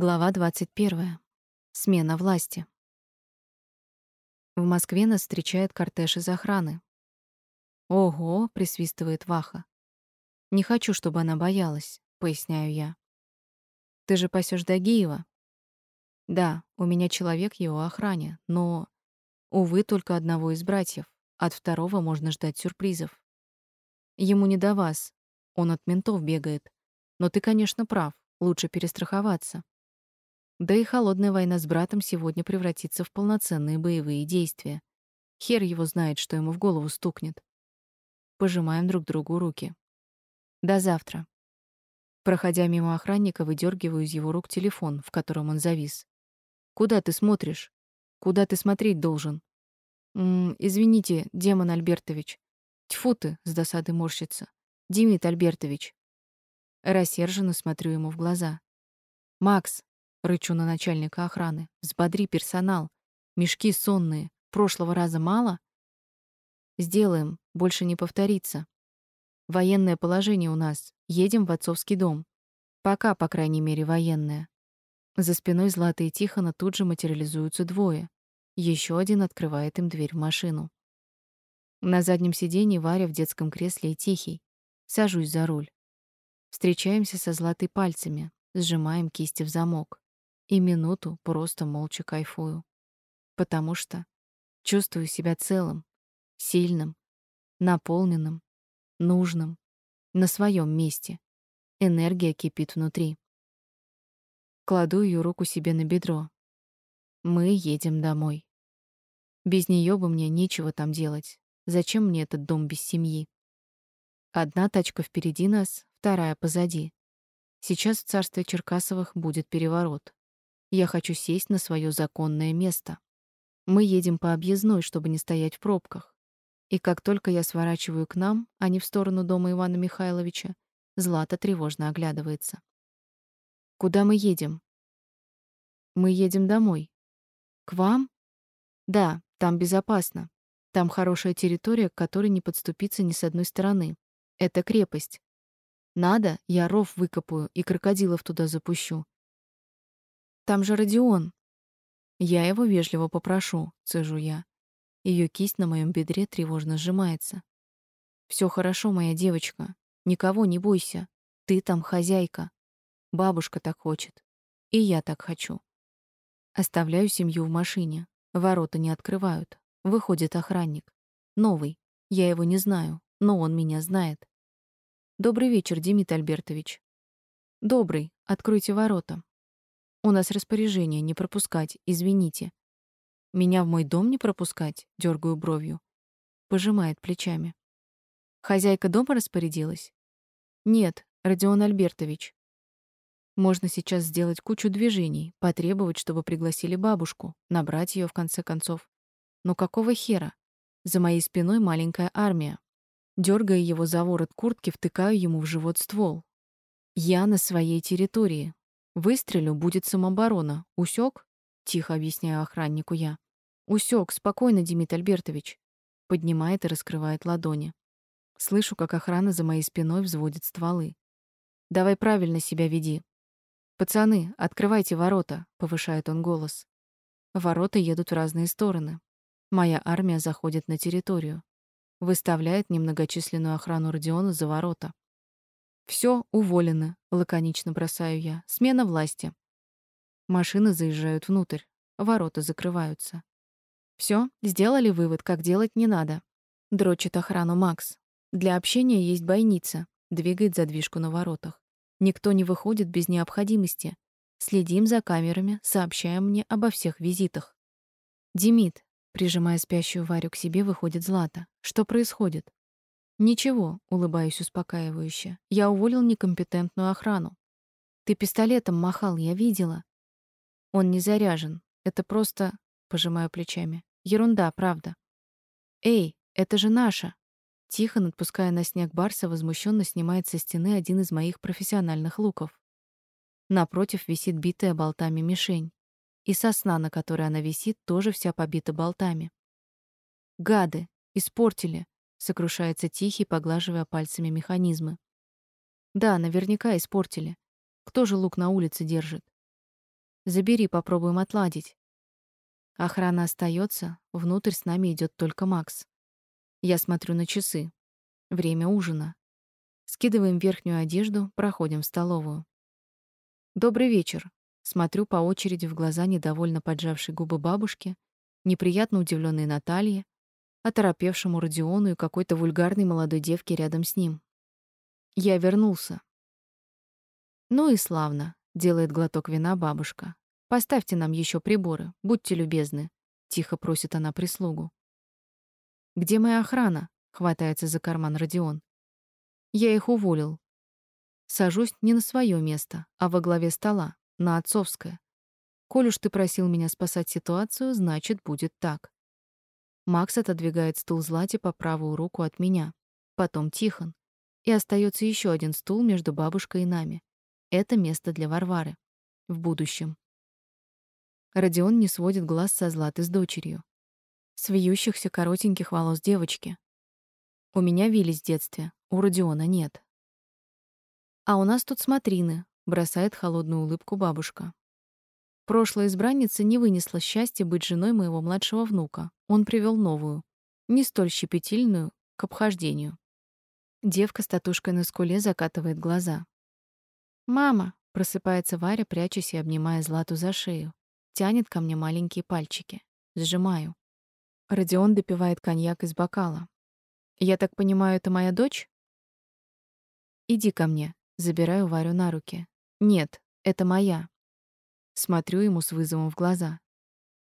Глава 21. Смена власти. В Москве нас встречает кортеж из охраны. «Ого!» — присвистывает Ваха. «Не хочу, чтобы она боялась», — поясняю я. «Ты же пасёшь Дагиева?» «Да, у меня человек его охране, но, увы, только одного из братьев. От второго можно ждать сюрпризов. Ему не до вас, он от ментов бегает. Но ты, конечно, прав, лучше перестраховаться. Да и холодная война с братом сегодня превратится в полноценные боевые действия. Хер его знает, что ему в голову стукнет. Пожимаем друг другу руки. До завтра. Проходя мимо охранника, выдергиваю из его рук телефон, в котором он завис. Куда ты смотришь? Куда ты смотреть должен? М -м, извините, Демон Альбертович. Тьфу ты, с досады морщится. Демид Альбертович. Рассерженно смотрю ему в глаза. Макс, Рычу на начальника охраны. Взбодри персонал. Мешки сонные. Прошлого раза мало? Сделаем. Больше не повторится. Военное положение у нас. Едем в отцовский дом. Пока, по крайней мере, военное. За спиной Златы и Тихона тут же материализуются двое. Еще один открывает им дверь в машину. На заднем сиденье Варя в детском кресле и Тихий. Сажусь за руль. Встречаемся со Златой пальцами, сжимаем кисти в замок и минуту просто молча кайфую. Потому что чувствую себя целым, сильным, наполненным, нужным, на своем месте. Энергия кипит внутри. Кладу ее руку себе на бедро. Мы едем домой. Без нее бы мне нечего там делать. Зачем мне этот дом без семьи? Одна тачка впереди нас, вторая позади. Сейчас в царстве Черкасовых будет переворот. Я хочу сесть на свое законное место. Мы едем по объездной, чтобы не стоять в пробках. И как только я сворачиваю к нам, а не в сторону дома Ивана Михайловича, Злата тревожно оглядывается. Куда мы едем? Мы едем домой. К вам? Да, там безопасно. Там хорошая территория, к которой не подступиться ни с одной стороны. Это крепость. Надо, я ров выкопаю и крокодилов туда запущу. Там же Родион. Я его вежливо попрошу, цежу я. Ее кисть на моем бедре тревожно сжимается. Все хорошо, моя девочка. Никого не бойся. Ты там хозяйка. Бабушка так хочет. И я так хочу. Оставляю семью в машине. Ворота не открывают. Выходит охранник. Новый. Я его не знаю, но он меня знает. Добрый вечер, Демид Альбертович. Добрый. Откройте ворота. У нас распоряжение не пропускать, извините. Меня в мой дом не пропускать, дергаю бровью. Пожимает плечами. Хозяйка дома распорядилась? Нет, Родион Альбертович. Можно сейчас сделать кучу движений, потребовать, чтобы пригласили бабушку, набрать ее в конце концов. Но какого хера? За моей спиной маленькая армия. Дергая его за ворот куртки, втыкаю ему в живот ствол. Я на своей территории, Выстрелю, будет самооборона. Усек? Тихо объясняю охраннику я. Усек, спокойно, Демид Альбертович. Поднимает и раскрывает ладони. Слышу, как охрана за моей спиной взводит стволы. Давай правильно себя веди. Пацаны, открывайте ворота, повышает он голос. Ворота едут в разные стороны. Моя армия заходит на территорию. Выставляет немногочисленную охрану Родиона за ворота. Все, уволены, лаконично бросаю я. Смена власти. Машины заезжают внутрь, ворота закрываются. Все, сделали вывод, как делать не надо. Дрочит охрану Макс. Для общения есть бойница, двигает задвижку на воротах. Никто не выходит без необходимости. Следим за камерами, сообщаем мне обо всех визитах. Демид, прижимая спящую Варю к себе, выходит Злата. Что происходит? Ничего, улыбаюсь успокаивающе. Я уволил некомпетентную охрану. Ты пистолетом махал, я видела. Он не заряжен. Это просто, пожимаю плечами. Ерунда, правда. Эй, это же наша. Тихо, отпуская на снег Барса, возмущенно снимает со стены один из моих профессиональных луков. Напротив висит битая болтами мишень. И сосна, на которой она висит, тоже вся побита болтами. Гады, испортили сокрушается Тихий, поглаживая пальцами механизмы. Да, наверняка испортили. Кто же лук на улице держит? Забери, попробуем отладить. Охрана остается, внутрь с нами идет только Макс. Я смотрю на часы. Время ужина. Скидываем верхнюю одежду, проходим в столовую. Добрый вечер. Смотрю по очереди в глаза недовольно поджавшей губы бабушки, неприятно удивленной Наталье, оторопевшему Родиону и какой-то вульгарной молодой девке рядом с ним. Я вернулся. Ну и славно, делает глоток вина бабушка. Поставьте нам еще приборы, будьте любезны, тихо просит она прислугу. Где моя охрана? хватается за карман Родион. Я их уволил. Сажусь не на свое место, а во главе стола, на отцовское. Коль уж ты просил меня спасать ситуацию, значит, будет так. Макс отодвигает стул Злате по правую руку от меня, потом Тихон. И остается еще один стул между бабушкой и нами. Это место для Варвары. В будущем. Родион не сводит глаз со Златы с дочерью. С вьющихся коротеньких волос девочки. У меня вились в детстве, у Родиона нет. А у нас тут смотрины, бросает холодную улыбку бабушка. Прошлая избранница не вынесла счастья быть женой моего младшего внука. Он привел новую, не столь щепетильную, к обхождению. Девка с татушкой на скуле закатывает глаза. «Мама!» — просыпается Варя, прячась и обнимая Злату за шею. Тянет ко мне маленькие пальчики. Сжимаю. Родион допивает коньяк из бокала. «Я так понимаю, это моя дочь?» «Иди ко мне». Забираю Варю на руки. «Нет, это моя. Смотрю ему с вызовом в глаза.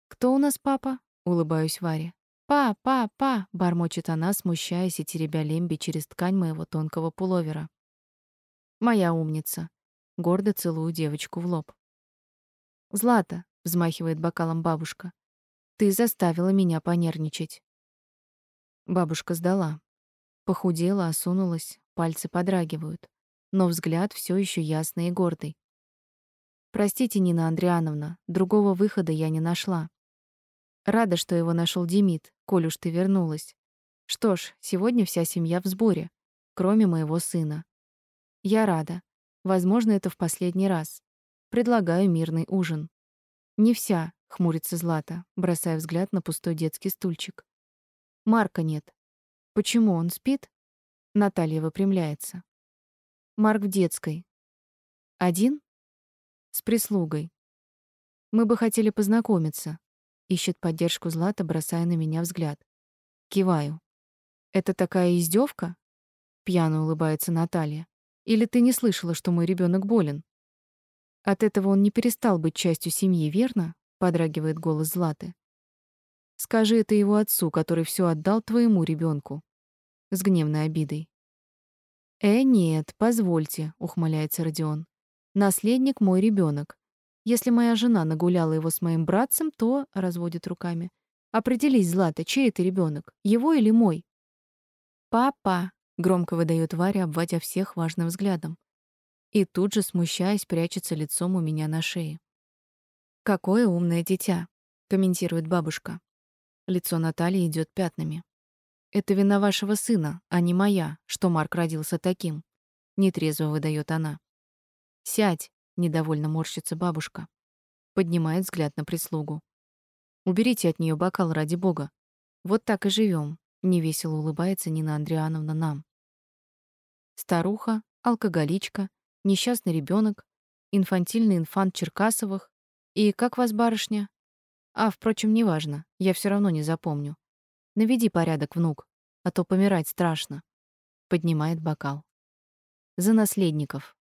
«Кто у нас папа?» — улыбаюсь Варе. «Па, па, па!» — бормочет она, смущаясь и теребя лемби через ткань моего тонкого пуловера. «Моя умница!» — гордо целую девочку в лоб. «Злата!» — взмахивает бокалом бабушка. «Ты заставила меня понервничать». Бабушка сдала. Похудела, осунулась, пальцы подрагивают. Но взгляд все еще ясный и гордый. Простите, Нина Андриановна, другого выхода я не нашла. Рада, что его нашел Демид, коль уж ты вернулась. Что ж, сегодня вся семья в сборе, кроме моего сына. Я рада. Возможно, это в последний раз. Предлагаю мирный ужин. Не вся, хмурится Злата, бросая взгляд на пустой детский стульчик. Марка нет. Почему он спит? Наталья выпрямляется. Марк в детской. Один? С прислугой. Мы бы хотели познакомиться. Ищет поддержку Злата, бросая на меня взгляд. Киваю. Это такая издевка? Пьяно улыбается Наталья. Или ты не слышала, что мой ребенок болен? От этого он не перестал быть частью семьи, верно? Подрагивает голос Златы. Скажи это его отцу, который все отдал твоему ребенку. С гневной обидой. Э, нет, позвольте, ухмыляется Родион. Наследник мой ребенок. Если моя жена нагуляла его с моим братцем, то разводит руками. Определись, Злата, чей это ребенок, его или мой? Папа, громко выдает Варя, обводя всех важным взглядом. И тут же, смущаясь, прячется лицом у меня на шее. Какое умное дитя, комментирует бабушка. Лицо Натальи идет пятнами. Это вина вашего сына, а не моя, что Марк родился таким, нетрезво выдает она. «Сядь!» — недовольно морщится бабушка. Поднимает взгляд на прислугу. «Уберите от нее бокал ради бога. Вот так и живем. невесело улыбается Нина Андриановна нам. Старуха, алкоголичка, несчастный ребенок, инфантильный инфант Черкасовых и как вас, барышня? А, впрочем, неважно, я все равно не запомню. Наведи порядок, внук, а то помирать страшно. Поднимает бокал. За наследников.